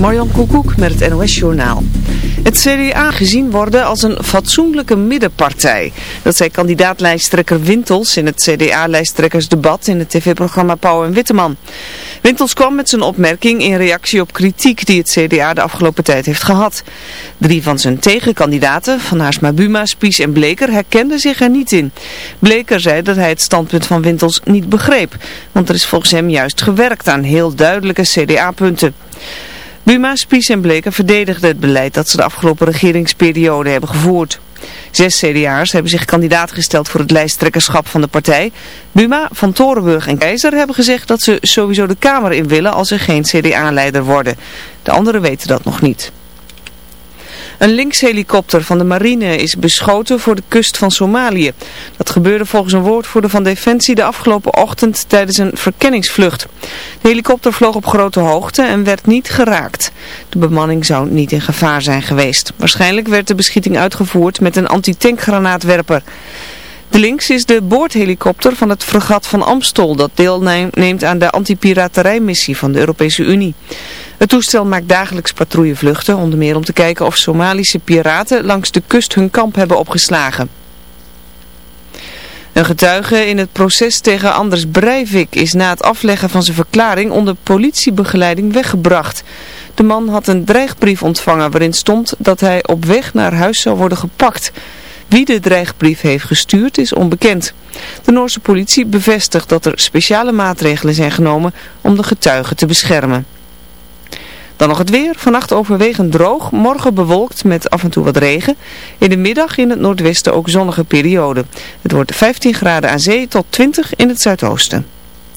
Marjan Koekoek met het NOS Journaal. Het CDA gezien worden als een fatsoenlijke middenpartij. Dat zei kandidaatlijsttrekker Wintels in het CDA-lijsttrekkersdebat in het tv-programma Pauw en Witteman. Wintels kwam met zijn opmerking in reactie op kritiek die het CDA de afgelopen tijd heeft gehad. Drie van zijn tegenkandidaten, Van Haarsma Buma, Spies en Bleker, herkenden zich er niet in. Bleker zei dat hij het standpunt van Wintels niet begreep, want er is volgens hem juist gewerkt aan heel duidelijke CDA-punten. Buma, Spies en Bleken verdedigden het beleid dat ze de afgelopen regeringsperiode hebben gevoerd. Zes CDA'ers hebben zich kandidaat gesteld voor het lijsttrekkerschap van de partij. Buma, Van Torenburg en Keizer hebben gezegd dat ze sowieso de Kamer in willen als ze geen CDA-leider worden. De anderen weten dat nog niet. Een linkshelikopter van de marine is beschoten voor de kust van Somalië. Dat gebeurde volgens een woordvoerder van Defensie de afgelopen ochtend tijdens een verkenningsvlucht. De helikopter vloog op grote hoogte en werd niet geraakt. De bemanning zou niet in gevaar zijn geweest. Waarschijnlijk werd de beschieting uitgevoerd met een antitankgranaatwerper. De is de boordhelikopter van het fregat van Amstol dat deelneemt aan de antipiraterijmissie van de Europese Unie. Het toestel maakt dagelijks patrouillevluchten, onder meer om te kijken of Somalische piraten langs de kust hun kamp hebben opgeslagen. Een getuige in het proces tegen Anders Breivik is na het afleggen van zijn verklaring onder politiebegeleiding weggebracht. De man had een dreigbrief ontvangen waarin stond dat hij op weg naar huis zou worden gepakt... Wie de dreigbrief heeft gestuurd is onbekend. De Noorse politie bevestigt dat er speciale maatregelen zijn genomen om de getuigen te beschermen. Dan nog het weer. Vannacht overwegend droog. Morgen bewolkt met af en toe wat regen. In de middag in het noordwesten ook zonnige periode. Het wordt 15 graden aan zee tot 20 in het zuidoosten.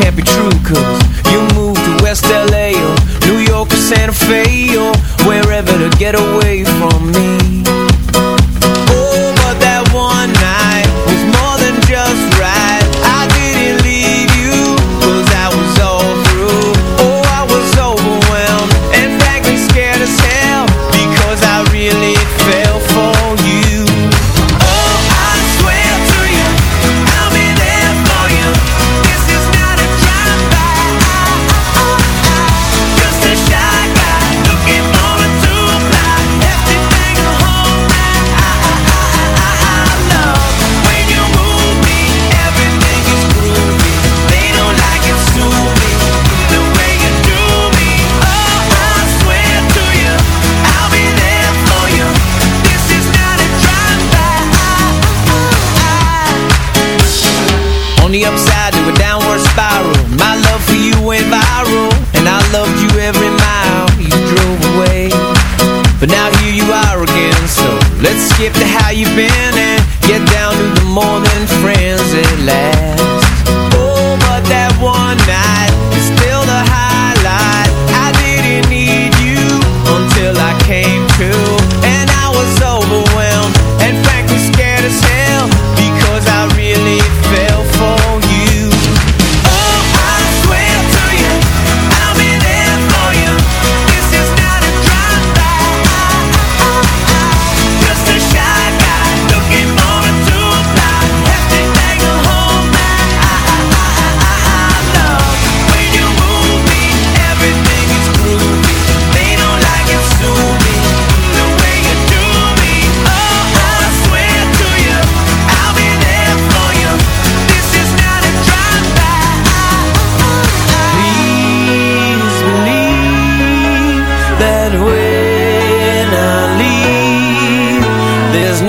can't be true cause Skip to how you have been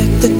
expect the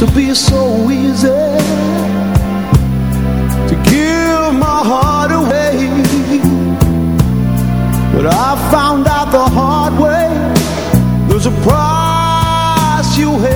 to be so easy to give my heart away. But I found out the hard way there's a price you have.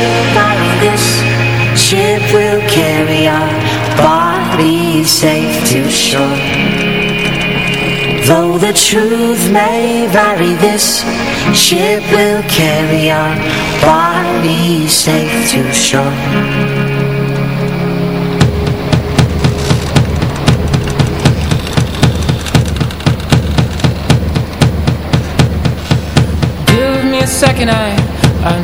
ship will carry safe to shore Though the truth may vary This ship will carry our bodies safe to shore Give me a second, I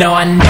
No, I know.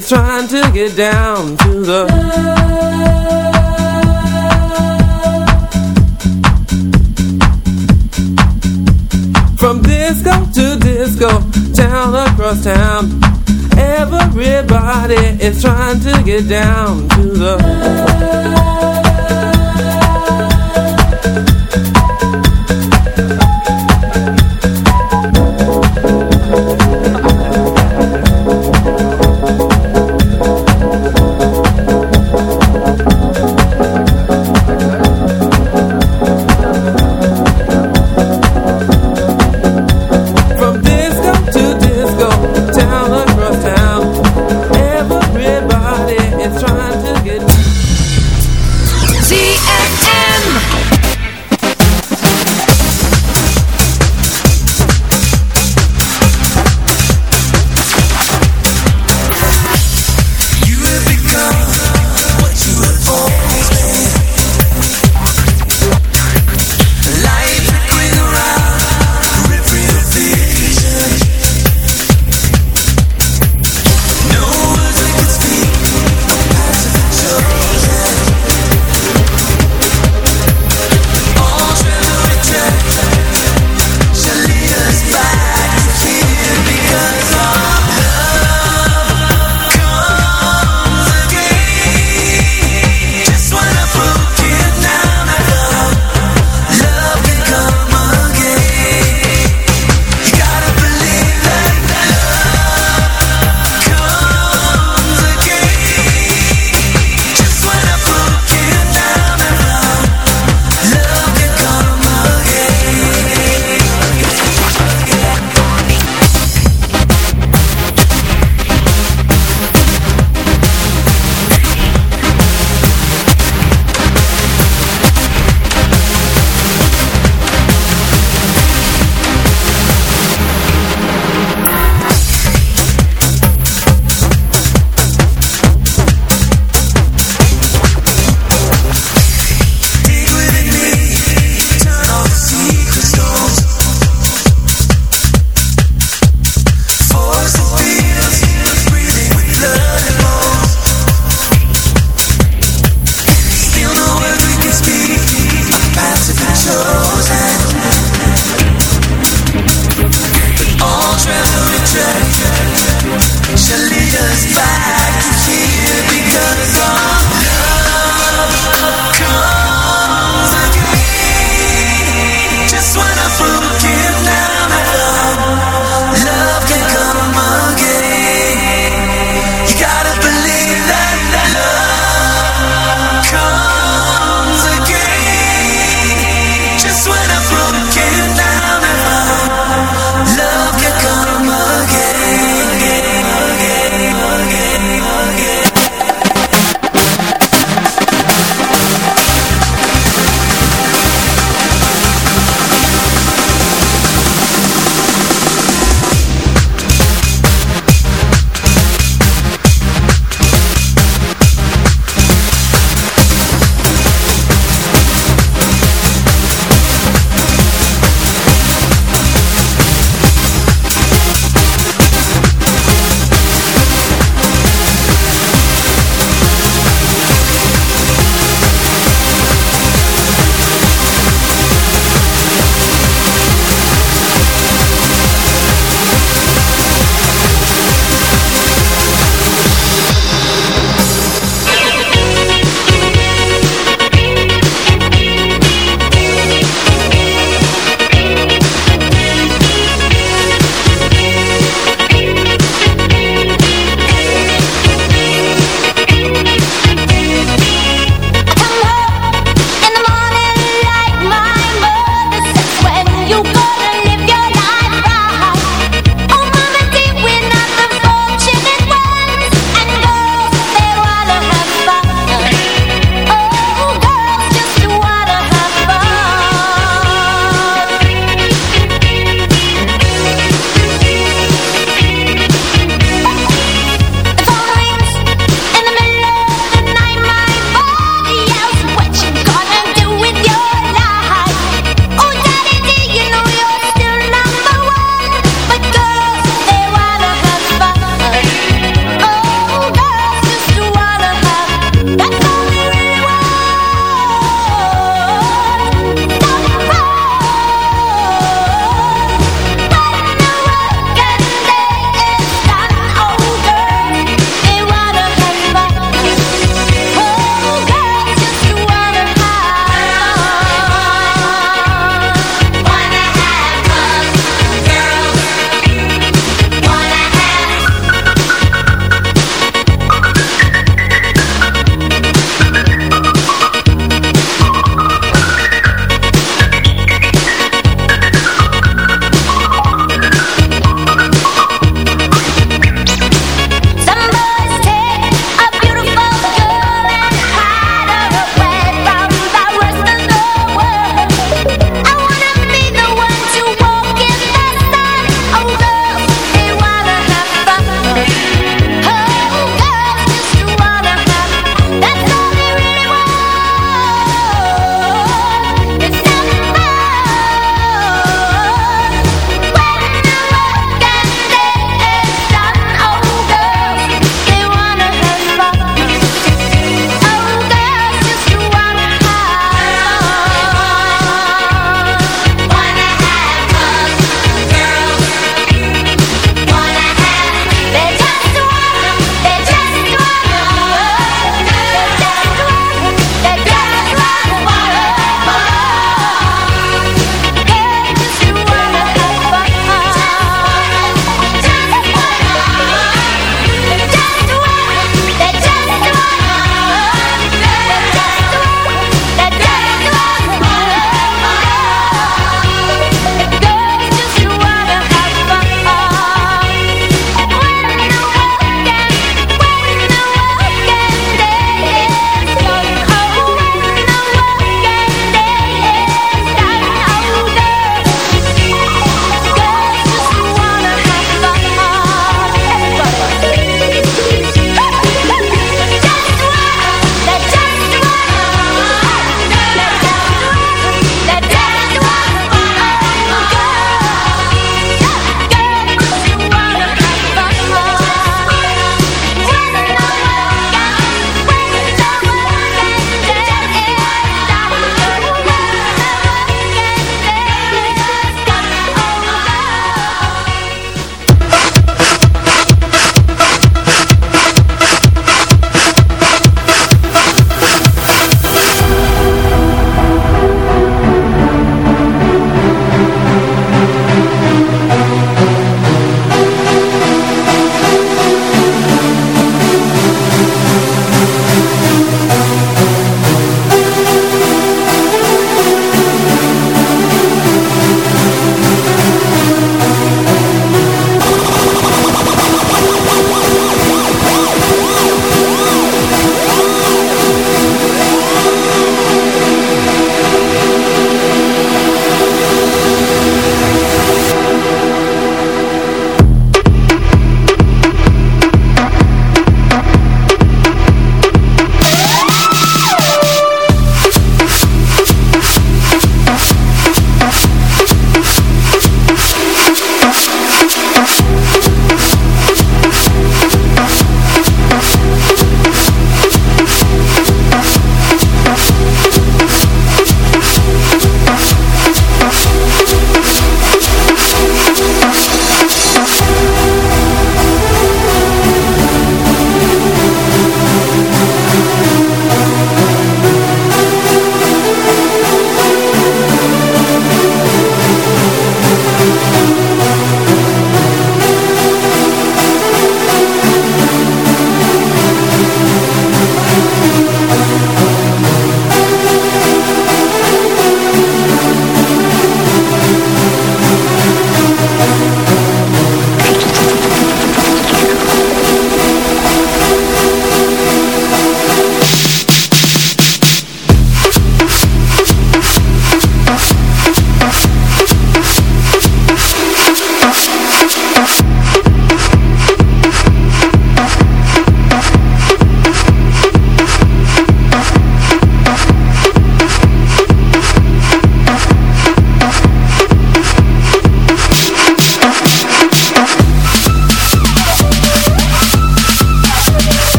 trying